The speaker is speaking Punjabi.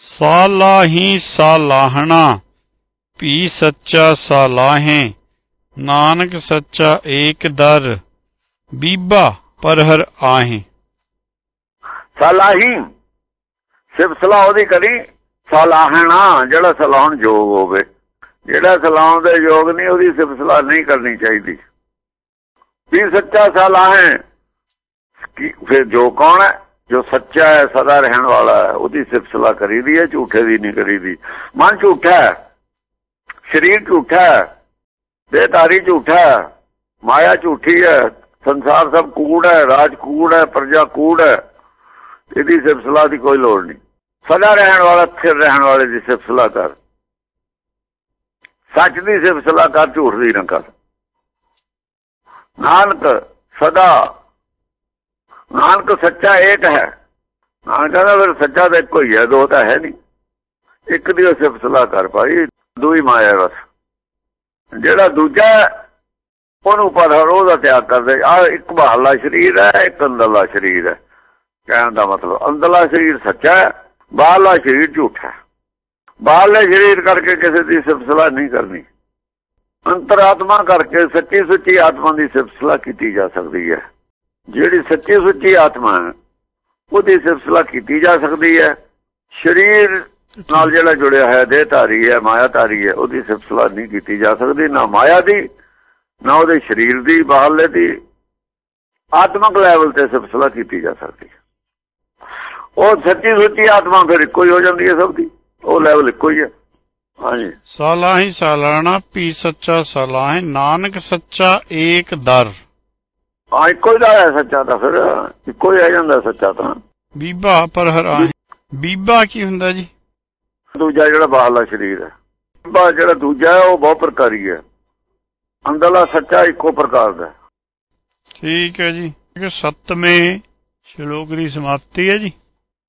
ਸਾਲਾਹੀ ਸਾਲਾਹਣਾ, ਭੀ ਸੱਚਾ ਸਾਲਾਹੇ, ਨਾਨਕ ਸੱਚਾ ਏਕ ਦਰ, ਬੀਬਾ ਪਰਹਰ ਆਹੇ। ਸਲਾਹੀ ਸਿਫਤ ਸਲਾਹ ਉਹਦੀ ਕਰੀ, ਸਲਾਹਣਾ, ਜਿਹੜਾ ਸਲਾਹਣ ਯੋਗ ਹੋਵੇ। ਜਿਹੜਾ ਸਲਾਹਣ ਦੇ ਯੋਗ ਨਹੀਂ, ਉਹਦੀ ਸਿਫਤ ਸਲਾਹ ਨਹੀਂ ਕਰਨੀ ਚਾਹੀਦੀ। ਵੀ ਸੱਚਾ ਸਲਾਹ ਹੈ ਫਿਰ ਜੋ ਕੌਣ ਹੈ? ਜੋ ਸੱਚਾ ਹੈ, ਸਦਾ ਰਹਿਣ ਵਾਲਾ ਹੈ, ਉਹਦੀ ਸਿਫਤ ਸਲਾਹ ਕਰੀਦੀ ਹੈ, ਝੂਠੇ ਦੀ ਨਹੀਂ ਕਰੀਦੀ ਮਨ ਝੂਠਾ ਹੈ, ਸਰੀਰ ਝੂਠਾ ਹੈ ਦੇਹਧਾਰੀ ਝੂਠਾ ਹੈ, ਮਾਇਆ ਝੂਠੀ ਹੈ, ਸੰਸਾਰ ਸਭ ਕੂੜ ਹੈ, ਰਾਜ ਕੂੜ ਹੈ, ਪ੍ਰਜਾ ਕੂੜ ਹੈ, ਇਹਦੀ ਸਿਫਤ ਦੀ ਕੋਈ ਲੋੜ ਨਹੀਂ। ਸਦਾ ਰਹਿਣ ਵਾਲਾ, ਸਥਿਰ ਰਹਿਣ ਵਾਲੇ ਦੀ ਸਿਫਤ ਕਰ। ਸੱਚ ਦੀ ਸਿਫਤ ਕਰ, ਝੂਠ ਦੀ ਨਾ ਕਰ। ਨਾਨਕ, ਸਦਾ ਨਾਨਕ ਸੱਚਾ ਏਕ ਹੈ। ਨਾਨਕ ਕਹਿੰਦਾ ਫਿਰ ਸੱਚਾ ਤਾਂ ਇੱਕੋ ਹੀ ਹੈ ਦੋ ਤਾਂ ਹੈ ਨਹੀਂ। ਇੱਕ ਦੀ ਸਿਫਤ ਸਲਾਹ ਕਰ ਭਾਈ ਦੂਈ ਮਾਇਆ ਬਸ। ਜਿਹੜਾ ਦੂਜਾ ਹੈ, ਉਹਨੂੰ ਪਰ ਉਹਦਾ ਤਿਆਗ ਕਰਦੇ। ਆ ਇੱਕ ਬਾਹਰਲਾ ਸਰੀਰ ਹੈ ਇੱਕ ਅੰਦਰਲਾ ਸਰੀਰ ਹੈ। ਕਹਿਣ ਦਾ ਮਤਲਬ ਅੰਦਰਲਾ ਸਰੀਰ ਸੱਚਾ ਹੈ ਬਾਹਰਲਾ ਸਰੀਰ ਝੂਠਾ ਹੈ। ਸਰੀਰ ਕਰਕੇ ਕਿਸੇ ਦੀ ਸਿਫਤ ਨਹੀਂ ਕਰਨੀ। ਅੰਤਰਾਤਮਾ ਕਰਕੇ ਸੱਚੀ ਸੁੱਚੀ ਆਤਮਾ ਦੀ ਸਿਫਤ ਕੀਤੀ ਜਾ ਸਕਦੀ ਹੈ। ਜਿਹੜੀ ਸੱਚੀ ਸੁੱਚੀ ਆਤਮਾ ਹੈ, ਉਹਦੀ ਸਿਫਤ ਕੀਤੀ ਜਾ ਸਕਦੀ ਹੈ। ਸਰੀਰ ਨਾਲ ਜਿਹੜਾ ਜੁੜਿਆ ਹੋਇਆ ਦੇਹ ਧਾਰੀ ਹੈ, ਮਾਇਆ ਧਾਰੀ ਹੈ, ਉਹਦੀ ਸਿਫਤ ਸਲਾਹ ਨਹੀਂ ਕੀਤੀ ਜਾ ਸਕਦੀ, ਨਾ ਮਾਇਆ ਦੀ, ਨਾ ਉਹਦੇ ਸਰੀਰ ਦੀ, ਬਾਹਰਲੇ ਦੀ। ਆਤਮਿਕ ਲੈਵਲ ਤੇ ਸਿਫਤ ਕੀਤੀ ਜਾ ਸਕਦੀ ਹੈ। ਉਹ ਸੱਚੀ ਸੁੱਚੀ ਆਤਮਾ ਫਿਰ ਇੱਕੋ ਹੀ ਹੋ ਜਾਂਦੀ ਹੈ ਸਭ ਦੀ। ਉਹ ਲੈਵਲ ਇੱਕੋ ਹੀ ਹੈ। ਹਾਂਜੀ। ਸਾਲਾਹੀ ਸਾਲਾਹਣਾ ਪੀ ਸੱਚਾ ਸਾਲਾਹੇ, ਨਾਨਕ ਸੱਚਾ ਏਕ ਦਰ। ਹਾਂ ਇੱਕੋ ਹੀ ਦਾ ਹੈ ਸੱਚਾ ਤਾਂ ਫਿਰ ਇੱਕੋ ਹੀ ਆ ਜਾਂਦਾ ਸੱਚਾ ਤਾਂ। ਬੀਬਾ ਪਰਹਰ ਆਹੇ ਬੀਬਾ ਕੀ ਹੁੰਦਾ ਜੀ? ਦੂਜਾ ਜਿਹੜਾ ਬਾਹਰਲਾ ਸਰੀਰ ਹੈ। ਬਾ ਜਿਹੜਾ ਦੂਜਾ ਹੈ ਉਹ ਬਹੁਤ ਪ੍ਰਕਾਰੀ ਹੈ। ਅੰਦਰਲਾ ਸੱਚਾ ਇੱਕੋ ਪ੍ਰਕਾਰ ਦਾ। ਠੀਕ ਹੈ ਜੀ। ਸੱਤਵੇਂ ਸ਼ਲੋਕ ਦੀ ਸਮਾਪਤੀ ਹੈ ਜੀ।